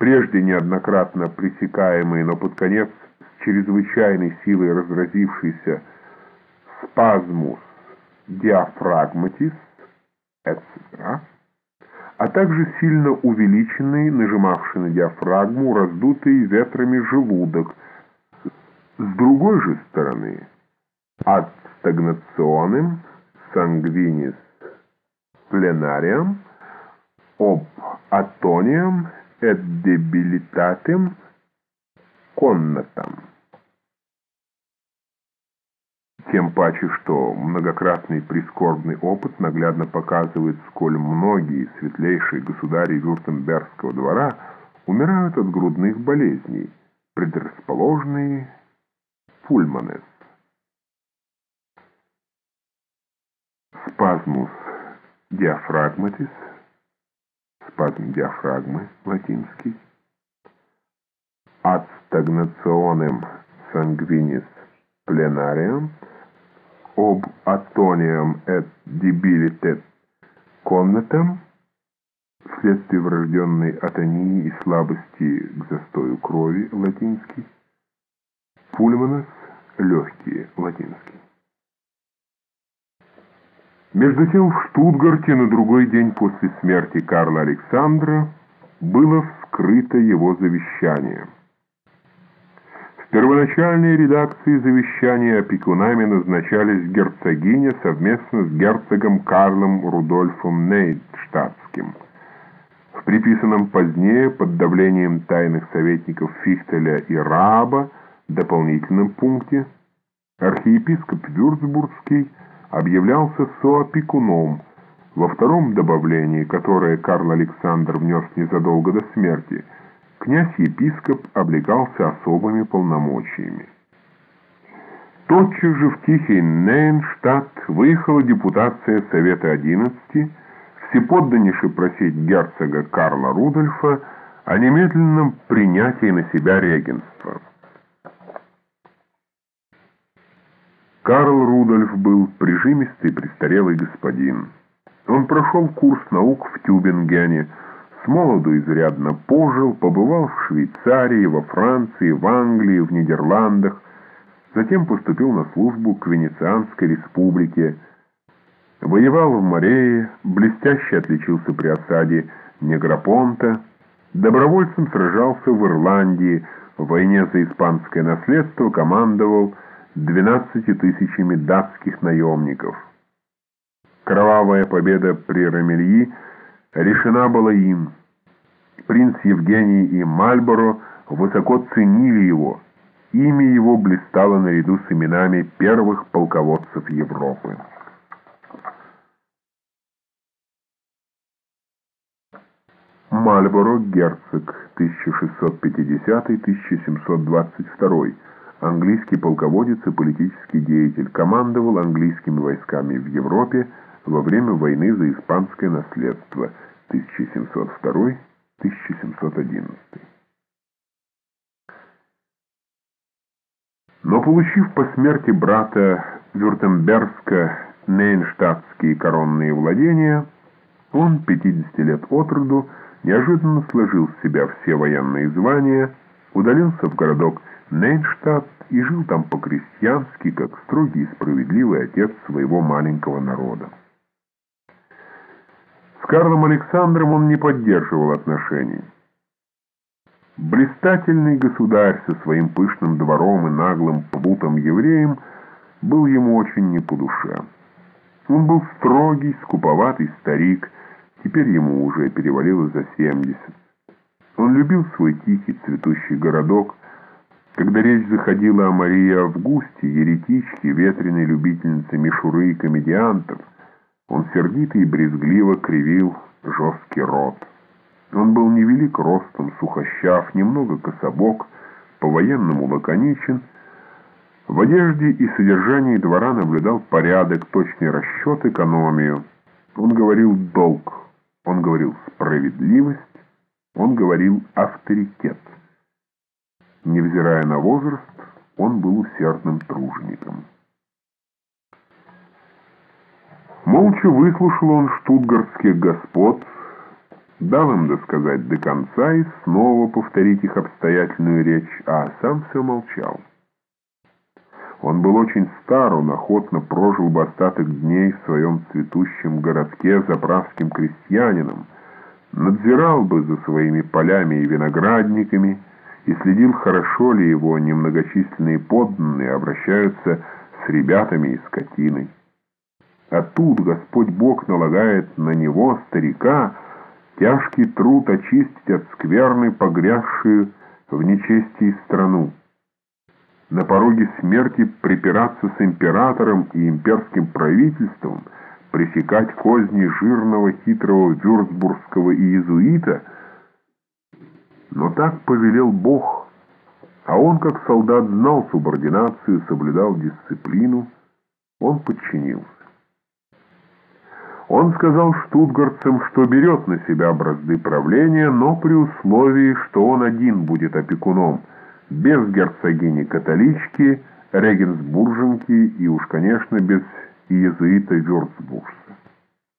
прежде неоднократно пресекаемый, но под конец с чрезвычайной силой разразившийся спазмус диафрагматис, etc., а также сильно увеличенный, нажимавший на диафрагму, раздутый ветрами желудок. С другой же стороны, от стагнационным сангвинис plenaрием об атонием et debilitatem коннотам. Тем паче, что многократный прискорбный опыт наглядно показывает, сколь многие светлейшие государи Вюртембергского двора умирают от грудных болезней, предрасположенные пульмонес. Спазмус диафрагматис, спазм диафрагмы латинский, ad stagnationem sanguinis plenaриum, об атонием et debilitet комнатам, вследствие врожденной атонии и слабости к застою крови латинский, пульмонос легкие латинский. Между тем в Штутгарте на другой день после смерти Карла Александра было вскрыто его завещание. В первоначальной редакции завещания опекунами назначались герцогиня совместно с герцогом Карлом Рудольфом Нейдштадтским. В приписанном позднее под давлением тайных советников Фихтеля и Рааба дополнительном пункте архиепископ Вюрцбургский объявлялся соопекуном, во втором добавлении, которое Карл Александр внес незадолго до смерти, князь-епископ облекался особыми полномочиями. Тотчас же в Тихий Нейнштадт выехала депутация Совета 11, всеподданнейше просить герцога Карла Рудольфа о немедленном принятии на себя регенства. Карл Рудольф был прижимистый престарелый господин. Он прошел курс наук в Тюбингене, с молоду изрядно пожил, побывал в Швейцарии, во Франции, в Англии, в Нидерландах, затем поступил на службу к Венецианской республике, воевал в Морее, блестяще отличился при осаде Негропонта, добровольцем сражался в Ирландии, в войне за испанское наследство командовал 12 тысячами датских наемников. Кровавая победа при Рамельи решена была им. Принц Евгений и Мальборо высоко ценили его. Имя его блистало наряду с именами первых полководцев Европы. Мальборо, герцог, 1650-1722 английский полководец и политический деятель, командовал английскими войсками в Европе во время войны за испанское наследство 1702-1711. Но получив по смерти брата Вюртембергско-Нейнштадтские коронные владения, он, 50 лет от роду, неожиданно сложил с себя все военные звания, удалился в городок Нейнштадт и жил там по-крестьянски, как строгий и справедливый отец своего маленького народа. С Карлом Александром он не поддерживал отношений. Блистательный государь со своим пышным двором и наглым плутом-евреем был ему очень не по душе. Он был строгий, скуповатый старик, теперь ему уже перевалило за семьдесят. Он любил свой тихий цветущий городок, когда речь заходила о Марии Августе, еретичке, ветреной любительнице мишуры и комедиантов, он сердито и брезгливо кривил жесткий рот. Он был невелик ростом, сухощав, немного кособок, по-военному лаконичен. В одежде и содержании двора наблюдал порядок, точный расчет, экономию. Он говорил «долг», он говорил «справедливость», он говорил «авторитет». Невзирая на возраст, он был усердным тружеником. Молча выслушал он штутгартских господ, дал им досказать до конца и снова повторить их обстоятельную речь, а сам все молчал. Он был очень стар, он охотно прожил бы остаток дней в своем цветущем городке заправским крестьянином, надзирал бы за своими полями и виноградниками и следил, хорошо ли его немногочисленные подданные обращаются с ребятами и скотиной. А тут Господь Бог налагает на него, старика, тяжкий труд очистить от скверны, погрязшую в нечестии страну на пороге смерти припираться с императором и имперским правительством, пресекать козни жирного хитрого вюрцбургского иезуита. Но так повелел Бог, а он, как солдат, знал субординацию, соблюдал дисциплину, он подчинился. Он сказал штутгартцам, что берет на себя бразды правления, но при условии, что он один будет опекуном – без герцогини-католички, регенсбурженки и уж, конечно, без иезуита Вюрцбуржца.